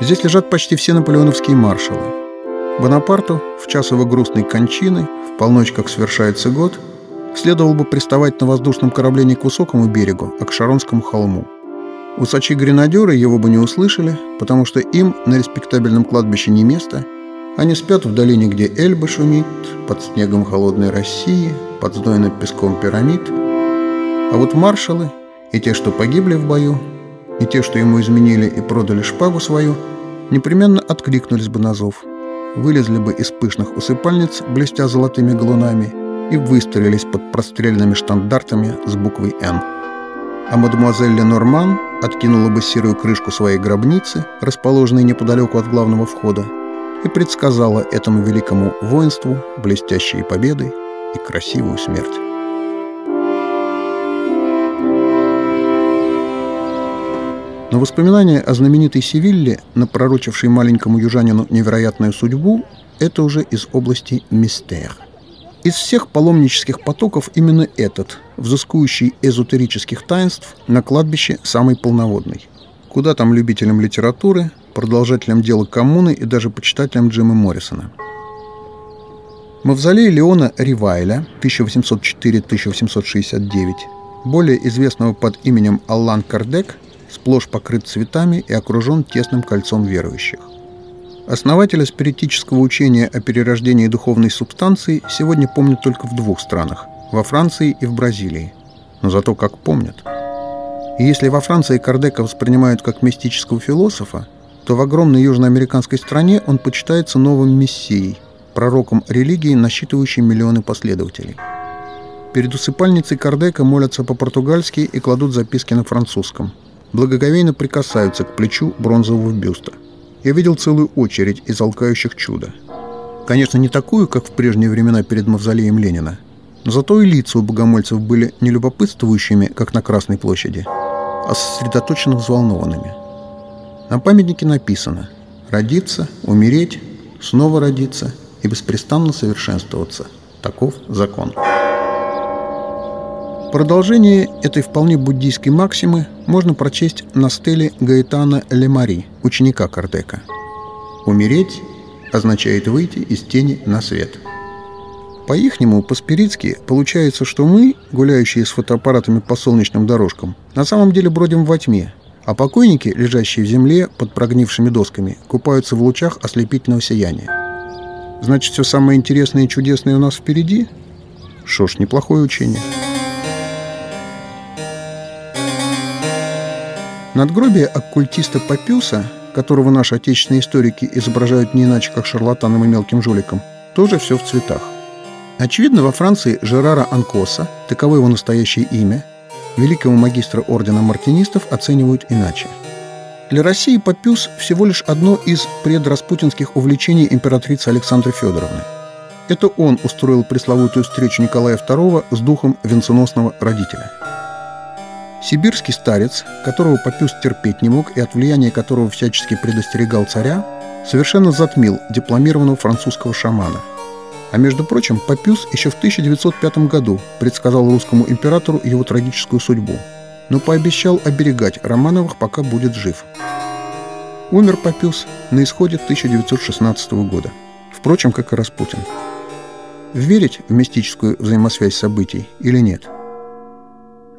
Здесь лежат почти все наполеоновские маршалы. Бонапарту в час его грустной кончины, в полночь, как свершается год, следовало бы приставать на воздушном корабле не к высокому берегу, а к Шаронскому холму. Усачи-гренадеры его бы не услышали, потому что им на респектабельном кладбище не место. Они спят в долине, где Эльба шумит, под снегом холодной России, под знойным песком пирамид. А вот маршалы и те, что погибли в бою, и те, что ему изменили и продали шпагу свою, непременно откликнулись бы на зов, вылезли бы из пышных усыпальниц, блестя золотыми галунами, и выстрелились под прострельными штандартами с буквой «Н». А мадемуазель Ленорман откинула бы серую крышку своей гробницы, расположенной неподалеку от главного входа, и предсказала этому великому воинству блестящие победы и красивую смерть. Но воспоминания о знаменитой Севилле, напророчившей маленькому южанину невероятную судьбу, это уже из области мистер. Из всех паломнических потоков именно этот, взыскующий эзотерических таинств, на кладбище самый полноводный. Куда там любителям литературы, продолжателям дела коммуны и даже почитателям Джима Моррисона. Мавзолей Леона Ривайля 1804-1869, более известного под именем Аллан Кардек, сплошь покрыт цветами и окружен тесным кольцом верующих. Основателя спиритического учения о перерождении духовной субстанции сегодня помнят только в двух странах – во Франции и в Бразилии. Но зато как помнят. И если во Франции Кардека воспринимают как мистического философа, то в огромной южноамериканской стране он почитается новым мессией, пророком религии, насчитывающей миллионы последователей. Перед усыпальницей Кардека молятся по-португальски и кладут записки на французском – благоговейно прикасаются к плечу бронзового бюста. Я видел целую очередь из алкающих чуда. Конечно, не такую, как в прежние времена перед мавзолеем Ленина, но зато и лица у богомольцев были не любопытствующими, как на Красной площади, а сосредоточенно взволнованными. На памятнике написано «Родиться, умереть, снова родиться и беспрестанно совершенствоваться. Таков закон». Продолжение этой вполне буддийской максимы можно прочесть на стеле Гаэтана Лемари, ученика Кардека. «Умереть означает выйти из тени на свет». По-ихнему, по-спиритски, получается, что мы, гуляющие с фотоаппаратами по солнечным дорожкам, на самом деле бродим во тьме, а покойники, лежащие в земле под прогнившими досками, купаются в лучах ослепительного сияния. Значит, все самое интересное и чудесное у нас впереди? Что ж, неплохое учение. Надгробие оккультиста Папюса, которого наши отечественные историки изображают не иначе, как шарлатаном и мелким жуликом, тоже все в цветах. Очевидно, во Франции Жерара Анкоса, таково его настоящее имя, великого магистра ордена мартинистов оценивают иначе. Для России Папюс всего лишь одно из предраспутинских увлечений императрицы Александры Федоровны. Это он устроил пресловутую встречу Николая II с духом венценосного родителя – Сибирский старец, которого Папюс терпеть не мог и от влияния которого всячески предостерегал царя, совершенно затмил дипломированного французского шамана. А между прочим, Папюс еще в 1905 году предсказал русскому императору его трагическую судьбу, но пообещал оберегать Романовых, пока будет жив. Умер Папюс на исходе 1916 года, впрочем, как и Распутин. Верить в мистическую взаимосвязь событий или нет –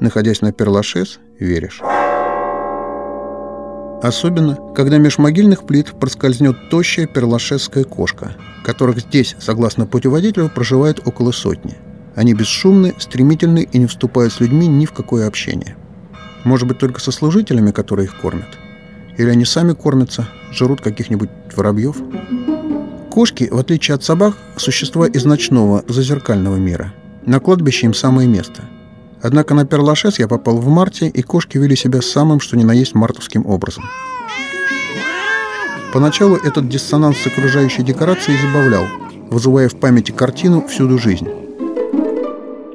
находясь на Перлашес, веришь. Особенно, когда меж могильных плит проскользнет тощая перлашесская кошка, которых здесь, согласно путеводителю, проживает около сотни. Они бесшумны, стремительны и не вступают с людьми ни в какое общение. Может быть, только со служителями, которые их кормят? Или они сами кормятся, жрут каких-нибудь воробьев? Кошки, в отличие от собак, существа из ночного, зазеркального мира. На кладбище им самое место – Однако на Перлашес я попал в марте, и кошки вели себя самым, что ни на есть мартовским образом. Поначалу этот диссонанс с окружающей декорацией забавлял, вызывая в памяти картину «Всюду жизнь».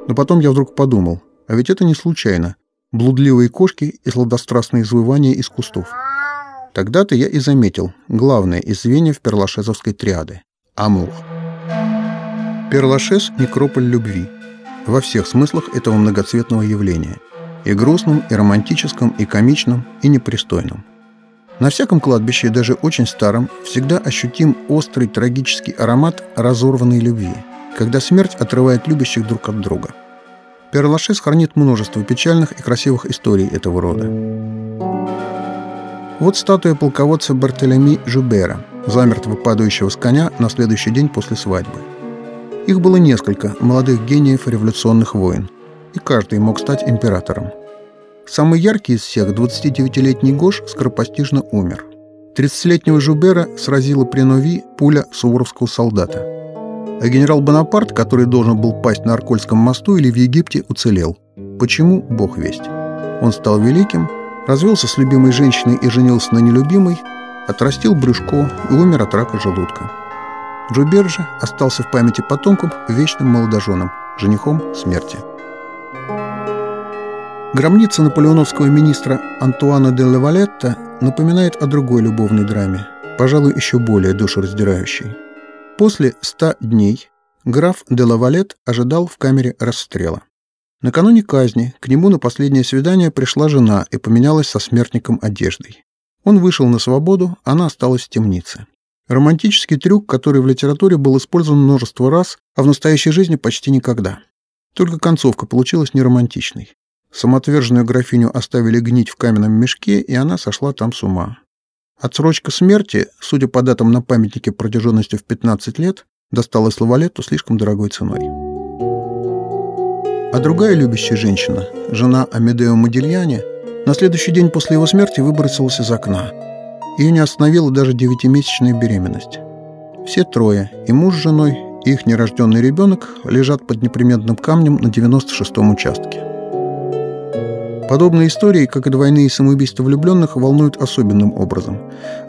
Но потом я вдруг подумал, а ведь это не случайно. Блудливые кошки и сладострастные извывания из кустов. Тогда-то я и заметил главное из звеньев перлашезовской триады – Амур. Перлашез – некрополь любви – во всех смыслах этого многоцветного явления – и грустном, и романтическом, и комичном, и непристойном. На всяком кладбище, даже очень старом, всегда ощутим острый трагический аромат разорванной любви, когда смерть отрывает любящих друг от друга. Перлашес хранит множество печальных и красивых историй этого рода. Вот статуя полководца Бартолеми Жубера, замертво падающего с коня на следующий день после свадьбы. Их было несколько молодых гениев революционных войн, и каждый мог стать императором. Самый яркий из всех, 29-летний Гош, скоропостижно умер. 30-летнего Жубера сразила при Нови пуля суворовского солдата. А генерал Бонапарт, который должен был пасть на Аркольском мосту или в Египте, уцелел. Почему? Бог весть. Он стал великим, развелся с любимой женщиной и женился на нелюбимой, отрастил брюшко и умер от рака желудка. Жубер же остался в памяти потомков вечным молодоженом, женихом смерти. Громница наполеоновского министра Антуана де Лавалетта напоминает о другой любовной драме, пожалуй, еще более душераздирающей. После ста дней граф де Лавалет ожидал в камере расстрела. Накануне казни к нему на последнее свидание пришла жена и поменялась со смертником одеждой. Он вышел на свободу, она осталась в темнице. Романтический трюк, который в литературе был использован множество раз, а в настоящей жизни почти никогда. Только концовка получилась неромантичной. Самоотверженную графиню оставили гнить в каменном мешке, и она сошла там с ума. Отсрочка смерти, судя по датам на памятнике протяженностью в 15 лет, досталась Лавалетту слишком дорогой ценой. А другая любящая женщина, жена Амедео Модильяне, на следующий день после его смерти выбросилась из окна. Ее не остановила даже девятимесячная беременность. Все трое, и муж с женой, и их нерожденный ребенок, лежат под неприметным камнем на 96-м участке. Подобные истории, как и двойные самоубийства влюбленных, волнуют особенным образом,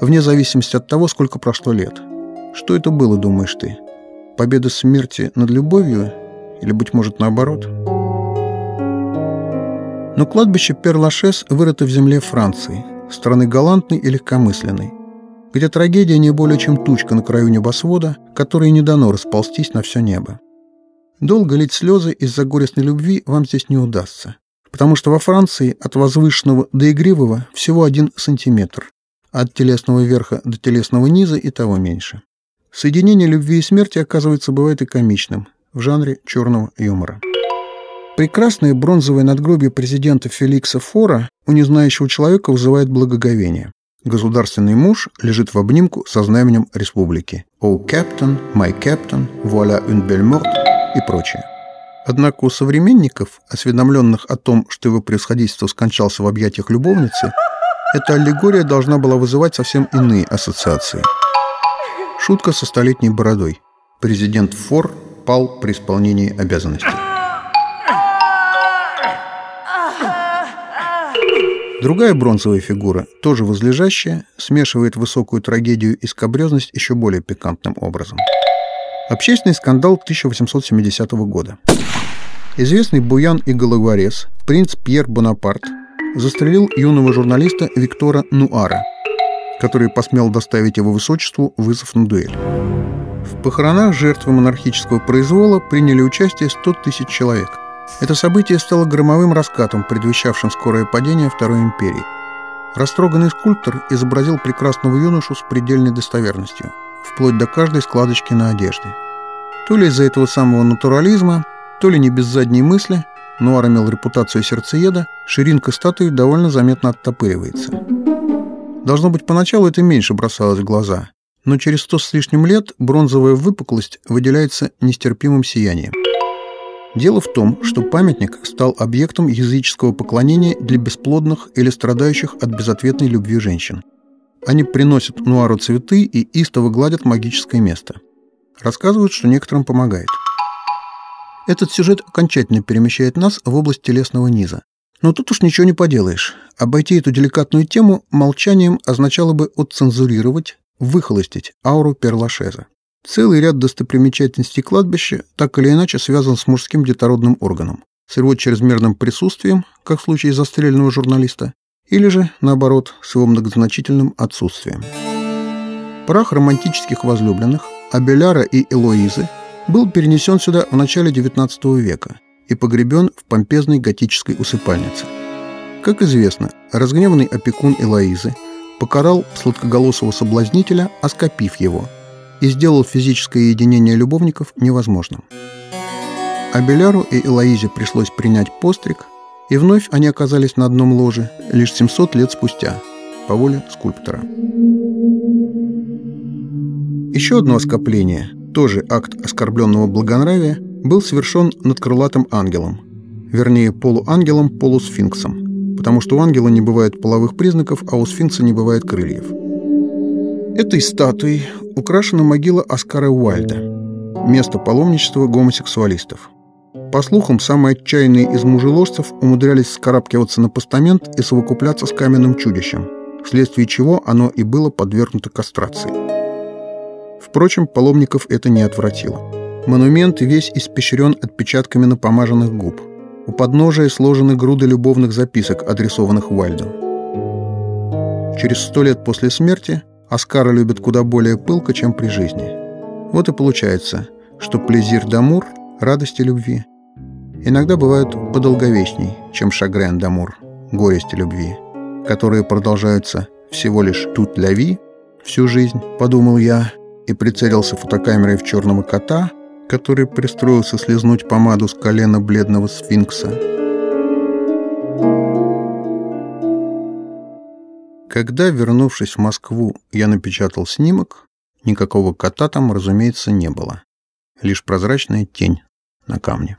вне зависимости от того, сколько прошло лет. Что это было, думаешь ты? Победа смерти над любовью? Или, быть может, наоборот? Но кладбище Перлашес вырыто в земле Франции, страны галантной и легкомысленной, где трагедия не более чем тучка на краю небосвода, которой не дано расползтись на все небо. Долго лить слезы из-за горестной любви вам здесь не удастся потому что во Франции от возвышенного до игривого всего один сантиметр, от телесного верха до телесного низа и того меньше. Соединение любви и смерти, оказывается, бывает и комичным, в жанре черного юмора. Прекрасное бронзовое надгробие президента Феликса Фора у незнающего человека вызывает благоговение. Государственный муж лежит в обнимку со знаменем республики. «Oh, captain, my captain, voilà une belle mort» и прочее. Однако у современников, осведомленных о том, что его превосходительство скончался в объятиях любовницы, эта аллегория должна была вызывать совсем иные ассоциации. Шутка со столетней бородой. Президент Фор пал при исполнении обязанностей. Другая бронзовая фигура, тоже возлежащая, смешивает высокую трагедию и скобрезность еще более пикантным образом. Общественный скандал 1870 года. Известный буян и головорез, принц Пьер Бонапарт, застрелил юного журналиста Виктора Нуара, который посмел доставить его высочеству вызов на дуэль. В похоронах жертвы монархического произвола приняли участие 100 тысяч человек. Это событие стало громовым раскатом, предвещавшим скорое падение Второй империи. Растроганный скульптор изобразил прекрасного юношу с предельной достоверностью – вплоть до каждой складочки на одежде. То ли из-за этого самого натурализма, то ли не без задней мысли, Нуар имел репутацию сердцееда, ширинка статуи довольно заметно оттопыривается. Должно быть, поначалу это меньше бросалось в глаза, но через сто с лишним лет бронзовая выпуклость выделяется нестерпимым сиянием. Дело в том, что памятник стал объектом языческого поклонения для бесплодных или страдающих от безответной любви женщин – они приносят Нуару цветы и истово гладят магическое место. Рассказывают, что некоторым помогает. Этот сюжет окончательно перемещает нас в область телесного низа. Но тут уж ничего не поделаешь. Обойти эту деликатную тему молчанием означало бы отцензурировать, выхолостить ауру Перлашеза. Целый ряд достопримечательностей кладбища так или иначе связан с мужским детородным органом, с его чрезмерным присутствием, как в случае застреленного журналиста, или же, наоборот, с его многозначительным отсутствием. Прах романтических возлюбленных Абеляра и Элоизы был перенесен сюда в начале XIX века и погребен в помпезной готической усыпальнице. Как известно, разгневанный опекун Элоизы, покарал сладкоголосого соблазнителя, оскопив его, и сделал физическое единение любовников невозможным. Абеляру и Элоизе пришлось принять постриг, и вновь они оказались на одном ложе лишь 700 лет спустя, по воле скульптора. Еще одно оскопление, тоже акт оскорбленного благонравия, был совершен над крылатым ангелом, вернее полуангелом, полусфинксом, потому что у ангела не бывает половых признаков, а у сфинкса не бывает крыльев. Этой статуей украшена могила Оскара Уальда, место паломничества гомосексуалистов. По слухам, самые отчаянные из мужеложцев умудрялись скарабкиваться на постамент и совокупляться с каменным чудищем, вследствие чего оно и было подвергнуто кастрации. Впрочем, паломников это не отвратило. Монумент весь испещрен отпечатками напомаженных губ. У подножия сложены груды любовных записок, адресованных Уальду. Через сто лет после смерти Оскара любят куда более пылко, чем при жизни. Вот и получается, что плезир дамур, радости любви, иногда бывают подолговечней, чем шагрен дамур, горести любви, которые продолжаются всего лишь тут ляви, всю жизнь, подумал я, и прицелился фотокамерой в черного кота, который пристроился слезнуть помаду с колена бледного сфинкса. Когда, вернувшись в Москву, я напечатал снимок, никакого кота там, разумеется, не было. Лишь прозрачная тень на камне.